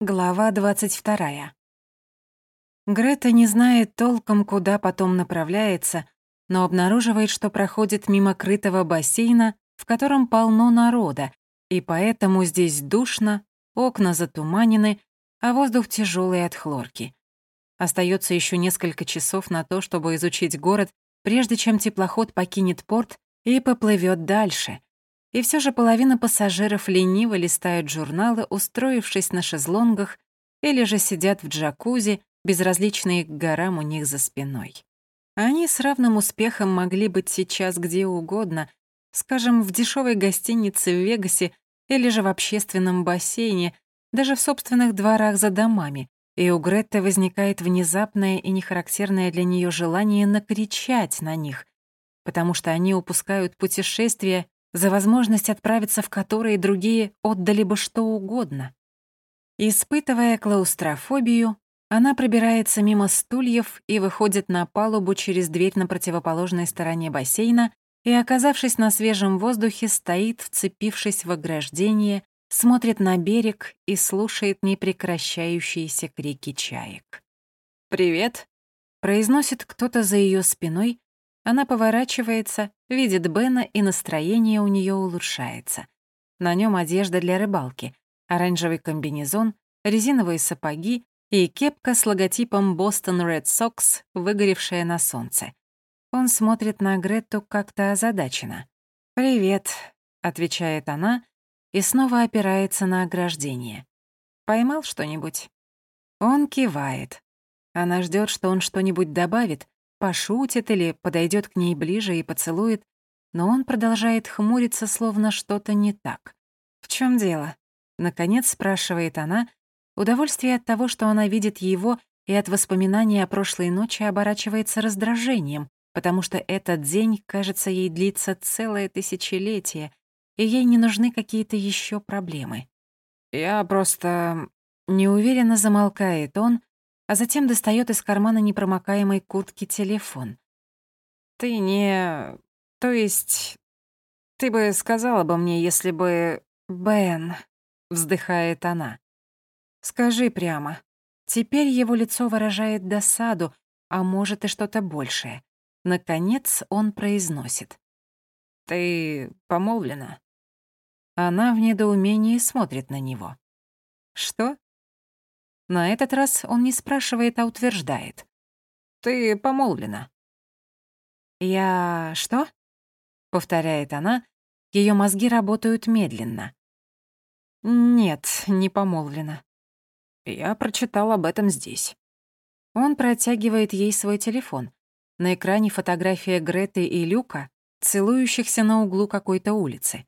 Глава 22. Грета не знает толком, куда потом направляется, но обнаруживает, что проходит мимо крытого бассейна, в котором полно народа, и поэтому здесь душно, окна затуманены, а воздух тяжелый от хлорки. Остается еще несколько часов на то, чтобы изучить город, прежде чем теплоход покинет порт и поплывет дальше — и все же половина пассажиров лениво листают журналы, устроившись на шезлонгах, или же сидят в джакузи, безразличные к горам у них за спиной. Они с равным успехом могли быть сейчас где угодно, скажем, в дешевой гостинице в Вегасе или же в общественном бассейне, даже в собственных дворах за домами, и у Гретты возникает внезапное и нехарактерное для нее желание накричать на них, потому что они упускают путешествие за возможность отправиться в которые другие отдали бы что угодно. Испытывая клаустрофобию, она пробирается мимо стульев и выходит на палубу через дверь на противоположной стороне бассейна и, оказавшись на свежем воздухе, стоит, вцепившись в ограждение, смотрит на берег и слушает непрекращающиеся крики чаек. «Привет», — произносит кто-то за ее спиной, она поворачивается, видит Бена, и настроение у нее улучшается. На нем одежда для рыбалки, оранжевый комбинезон, резиновые сапоги и кепка с логотипом Boston Red Sox, выгоревшая на солнце. Он смотрит на Гретту как-то озадаченно. «Привет», — отвечает она и снова опирается на ограждение. «Поймал что-нибудь?» Он кивает. Она ждет, что он что-нибудь добавит, пошутит или подойдет к ней ближе и поцелует, но он продолжает хмуриться, словно что-то не так. «В чем дело?» — наконец спрашивает она. Удовольствие от того, что она видит его, и от воспоминания о прошлой ночи оборачивается раздражением, потому что этот день, кажется, ей длится целое тысячелетие, и ей не нужны какие-то еще проблемы. «Я просто...» Неуверенно замолкает он, а затем достает из кармана непромокаемой куртки телефон. «Ты не... То есть... Ты бы сказала бы мне, если бы... Бен...» — вздыхает она. «Скажи прямо. Теперь его лицо выражает досаду, а может и что-то большее. Наконец он произносит. «Ты помолвлена?» Она в недоумении смотрит на него. «Что?» На этот раз он не спрашивает, а утверждает. «Ты помолвлена». «Я... что?» — повторяет она. Ее мозги работают медленно. «Нет, не помолвлена». Я прочитал об этом здесь. Он протягивает ей свой телефон. На экране фотография Греты и Люка, целующихся на углу какой-то улицы.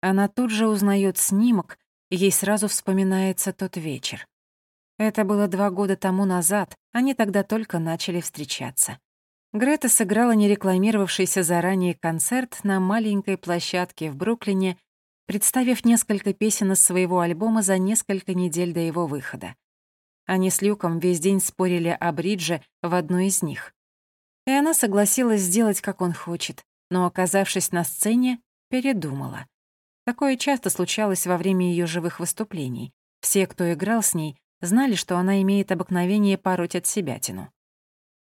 Она тут же узнает снимок, и ей сразу вспоминается тот вечер. Это было два года тому назад, они тогда только начали встречаться. Грета сыграла нерекламировавшийся заранее концерт на маленькой площадке в Бруклине, представив несколько песен из своего альбома за несколько недель до его выхода. Они с Люком весь день спорили о бридже в одной из них. И она согласилась сделать, как он хочет, но, оказавшись на сцене, передумала. Такое часто случалось во время ее живых выступлений. Все, кто играл с ней, знали, что она имеет обыкновение пороть от себя тяну.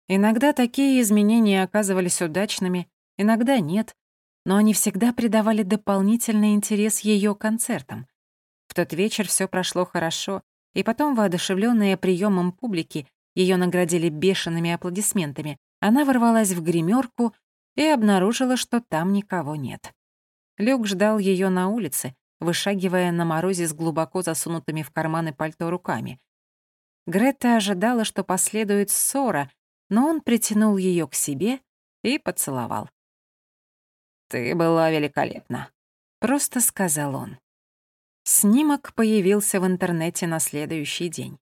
Иногда такие изменения оказывались удачными, иногда нет, но они всегда придавали дополнительный интерес ее концертам. В тот вечер все прошло хорошо, и потом, воодушевленная приемом публики, ее наградили бешеными аплодисментами, она ворвалась в гримерку и обнаружила, что там никого нет. Люк ждал ее на улице, вышагивая на морозе с глубоко засунутыми в карманы пальто руками. Грета ожидала, что последует ссора, но он притянул ее к себе и поцеловал. «Ты была великолепна», — просто сказал он. Снимок появился в интернете на следующий день.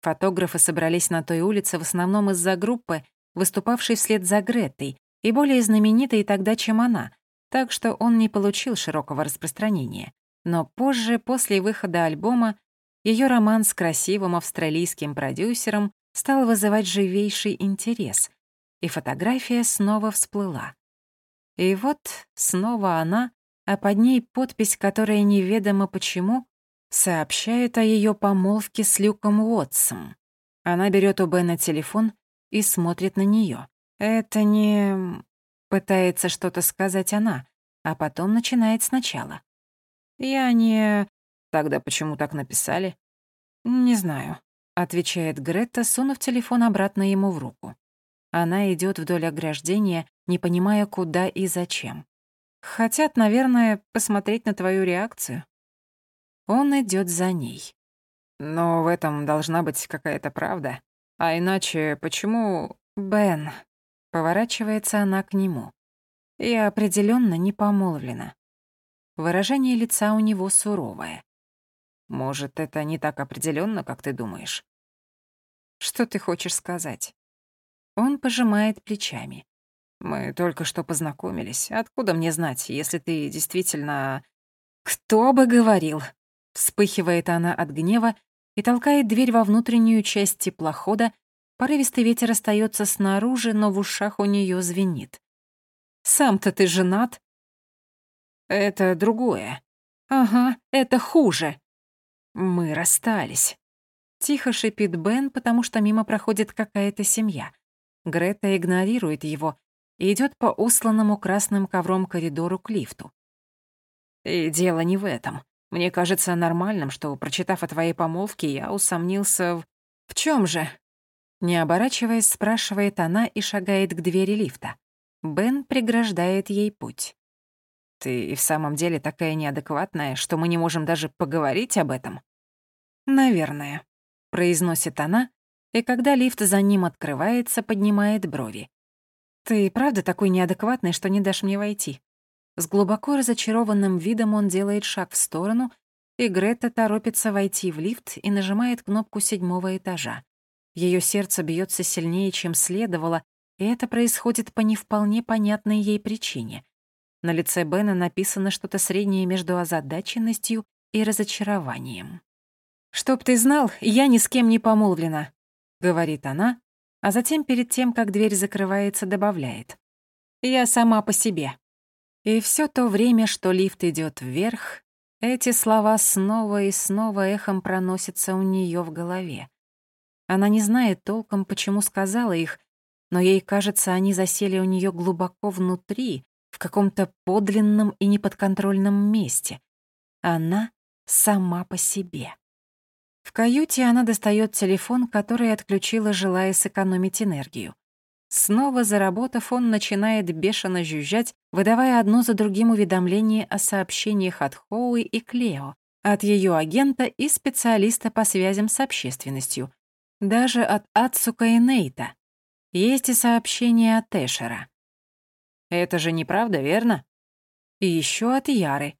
Фотографы собрались на той улице в основном из-за группы, выступавшей вслед за Гретой, и более знаменитой тогда, чем она, так что он не получил широкого распространения. Но позже, после выхода альбома, ее роман с красивым австралийским продюсером стал вызывать живейший интерес, и фотография снова всплыла. И вот снова она, а под ней подпись, которая неведомо почему Сообщает о ее помолвке с Люком Уотсом. Она берет у Бена телефон и смотрит на нее. Это не... Пытается что-то сказать она, а потом начинает сначала. Я не... Тогда почему так написали? Не знаю, отвечает Гретта, сунув телефон обратно ему в руку. Она идет вдоль ограждения, не понимая, куда и зачем. Хотят, наверное, посмотреть на твою реакцию. Он идет за ней. Но в этом должна быть какая-то правда. А иначе почему... Бен. Поворачивается она к нему. Я определенно не помолвлена. Выражение лица у него суровое. Может, это не так определенно, как ты думаешь? Что ты хочешь сказать? Он пожимает плечами. Мы только что познакомились. Откуда мне знать, если ты действительно... Кто бы говорил? Вспыхивает она от гнева и толкает дверь во внутреннюю часть теплохода. Порывистый ветер остается снаружи, но в ушах у нее звенит. «Сам-то ты женат?» «Это другое». «Ага, это хуже». «Мы расстались». Тихо шипит Бен, потому что мимо проходит какая-то семья. Грета игнорирует его и идет по усланному красным ковром коридору к лифту. И дело не в этом. Мне кажется нормальным, что, прочитав о твоей помолвке, я усомнился в... В чем же? Не оборачиваясь, спрашивает она и шагает к двери лифта. Бен преграждает ей путь. Ты и в самом деле такая неадекватная, что мы не можем даже поговорить об этом? Наверное, произносит она, и когда лифт за ним открывается, поднимает брови. Ты правда такой неадекватный, что не дашь мне войти? С глубоко разочарованным видом он делает шаг в сторону, и Грета торопится войти в лифт и нажимает кнопку седьмого этажа. Ее сердце бьется сильнее, чем следовало, и это происходит по не вполне понятной ей причине. На лице Бена написано что-то среднее между озадаченностью и разочарованием. «Чтоб ты знал, я ни с кем не помолвлена», — говорит она, а затем перед тем, как дверь закрывается, добавляет. «Я сама по себе». И все то время, что лифт идет вверх, эти слова снова и снова эхом проносятся у нее в голове. Она не знает толком, почему сказала их, но ей кажется, они засели у нее глубоко внутри, в каком-то подлинном и неподконтрольном месте. Она сама по себе. В каюте она достает телефон, который отключила, желая сэкономить энергию. Снова заработав, он начинает бешено жужжать, выдавая одно за другим уведомления о сообщениях от Хоуи и Клео, от ее агента и специалиста по связям с общественностью, даже от Ацука и Нейта. Есть и сообщения от Эшера. Это же неправда, верно? И еще от Яры.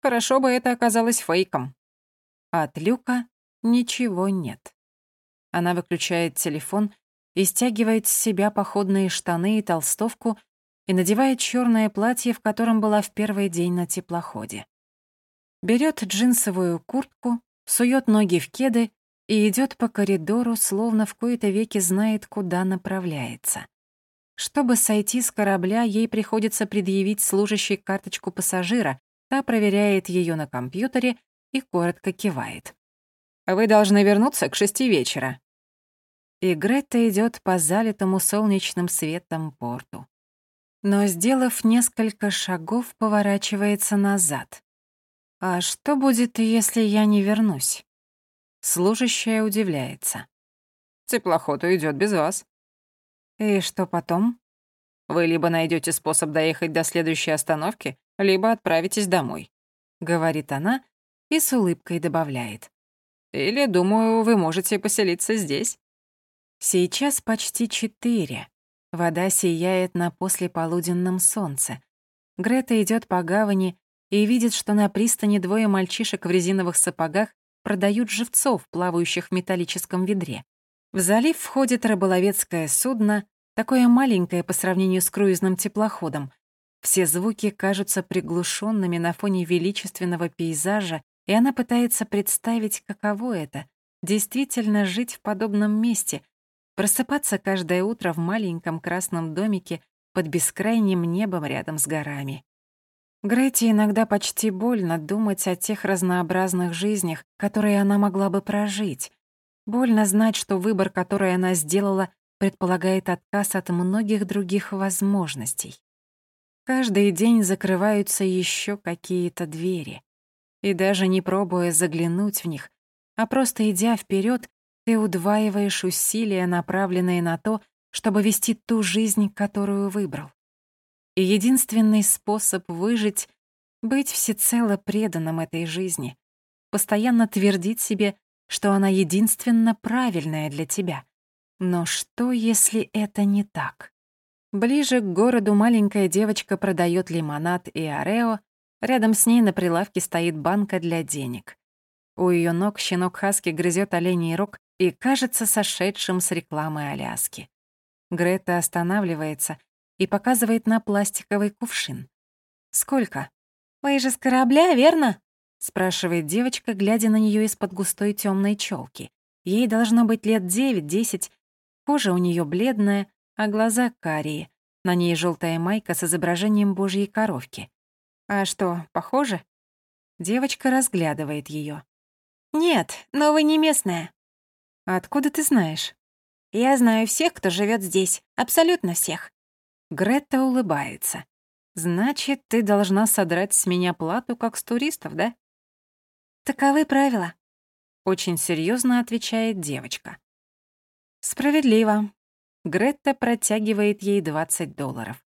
Хорошо бы это оказалось фейком. От Люка ничего нет. Она выключает телефон и стягивает с себя походные штаны и толстовку и надевает черное платье, в котором была в первый день на теплоходе. Берет джинсовую куртку, сует ноги в кеды и идет по коридору, словно в кои-то веки знает, куда направляется. Чтобы сойти с корабля, ей приходится предъявить служащей карточку пассажира, та проверяет ее на компьютере и коротко кивает. «Вы должны вернуться к шести вечера», и Грета идет по залитому солнечным светом порту. Но, сделав несколько шагов, поворачивается назад. «А что будет, если я не вернусь?» Служащая удивляется. «Теплоход уйдет без вас». «И что потом?» «Вы либо найдете способ доехать до следующей остановки, либо отправитесь домой», — говорит она и с улыбкой добавляет. «Или, думаю, вы можете поселиться здесь». Сейчас почти четыре. Вода сияет на послеполуденном солнце. Грета идет по гавани и видит, что на пристани двое мальчишек в резиновых сапогах продают живцов, плавающих в металлическом ведре. В залив входит рыболовецкое судно, такое маленькое по сравнению с круизным теплоходом. Все звуки кажутся приглушенными на фоне величественного пейзажа, и она пытается представить, каково это — действительно жить в подобном месте — Просыпаться каждое утро в маленьком красном домике под бескрайним небом рядом с горами. Грете иногда почти больно думать о тех разнообразных жизнях, которые она могла бы прожить. Больно знать, что выбор, который она сделала, предполагает отказ от многих других возможностей. Каждый день закрываются еще какие-то двери. И даже не пробуя заглянуть в них, а просто идя вперед, ты удваиваешь усилия, направленные на то, чтобы вести ту жизнь, которую выбрал. И единственный способ выжить — быть всецело преданным этой жизни, постоянно твердить себе, что она единственно правильная для тебя. Но что, если это не так? Ближе к городу маленькая девочка продает лимонад и орео, рядом с ней на прилавке стоит банка для денег. У ее ног щенок Хаски грызет оленей рог и кажется сошедшим с рекламы Аляски. Грета останавливается и показывает на пластиковый кувшин. «Сколько?» «Вы же с корабля, верно?» — спрашивает девочка, глядя на нее из-под густой темной челки. Ей должно быть лет девять-десять. Кожа у нее бледная, а глаза карие. На ней желтая майка с изображением божьей коровки. «А что, похоже?» Девочка разглядывает ее. «Нет, но вы не местная». «Откуда ты знаешь?» «Я знаю всех, кто живет здесь. Абсолютно всех. Грета улыбается. «Значит, ты должна содрать с меня плату, как с туристов, да?» «Таковы правила», — очень серьезно отвечает девочка. «Справедливо». Гретта протягивает ей 20 долларов.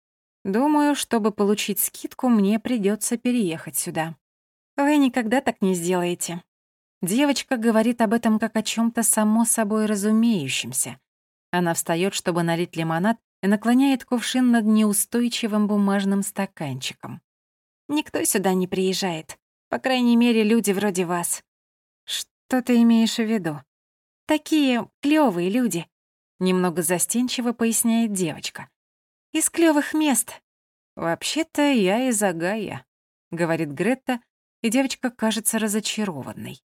«Думаю, чтобы получить скидку, мне придется переехать сюда». «Вы никогда так не сделаете». Девочка говорит об этом как о чем то само собой разумеющемся. Она встает, чтобы налить лимонад, и наклоняет кувшин над неустойчивым бумажным стаканчиком. «Никто сюда не приезжает. По крайней мере, люди вроде вас». «Что ты имеешь в виду?» «Такие клёвые люди», — немного застенчиво поясняет девочка. «Из клёвых мест». «Вообще-то я из Агая», — говорит Гретта, и девочка кажется разочарованной.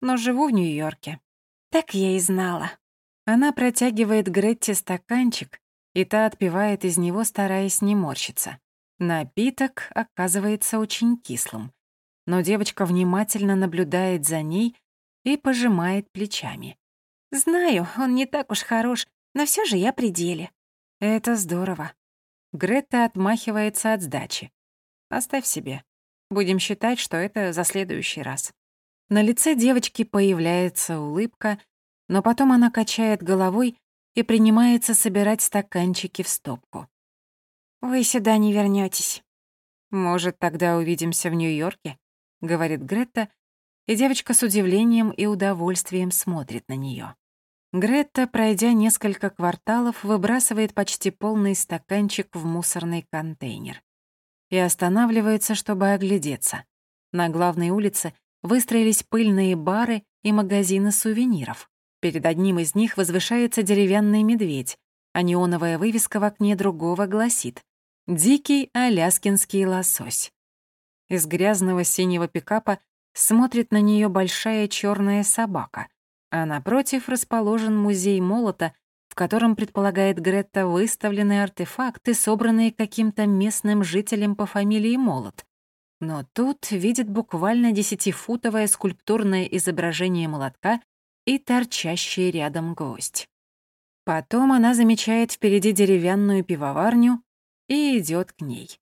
«Но живу в Нью-Йорке». «Так я и знала». Она протягивает Гретте стаканчик, и та отпивает из него, стараясь не морщиться. Напиток оказывается очень кислым, но девочка внимательно наблюдает за ней и пожимает плечами. «Знаю, он не так уж хорош, но все же я при деле». «Это здорово». Грета отмахивается от сдачи. «Оставь себе. Будем считать, что это за следующий раз». На лице девочки появляется улыбка, но потом она качает головой и принимается собирать стаканчики в стопку. «Вы сюда не вернётесь». «Может, тогда увидимся в Нью-Йорке?» — говорит Гретта, и девочка с удивлением и удовольствием смотрит на неё. Гретта, пройдя несколько кварталов, выбрасывает почти полный стаканчик в мусорный контейнер и останавливается, чтобы оглядеться. На главной улице выстроились пыльные бары и магазины сувениров. Перед одним из них возвышается деревянный медведь, а неоновая вывеска в окне другого гласит «Дикий аляскинский лосось». Из грязного синего пикапа смотрит на нее большая черная собака, а напротив расположен музей молота, в котором, предполагает Гретта, выставлены артефакты, собранные каким-то местным жителем по фамилии Молот. Но тут видит буквально десятифутовое скульптурное изображение молотка и торчащий рядом гость. Потом она замечает впереди деревянную пивоварню и идет к ней.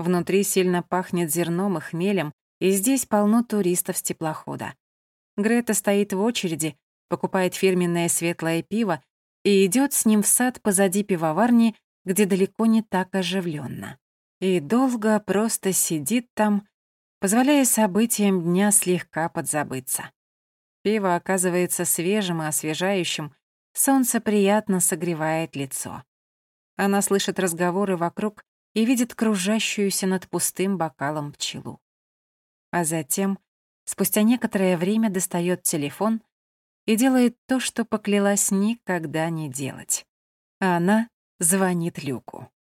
Внутри сильно пахнет зерном и хмелем, и здесь полно туристов с теплохода. Грета стоит в очереди, покупает фирменное светлое пиво и идет с ним в сад позади пивоварни, где далеко не так оживленно. И долго просто сидит там, позволяя событиям дня слегка подзабыться. Пиво оказывается свежим и освежающим, солнце приятно согревает лицо. Она слышит разговоры вокруг и видит кружащуюся над пустым бокалом пчелу. А затем, спустя некоторое время, достает телефон и делает то, что поклялась никогда не делать. Она звонит Люку.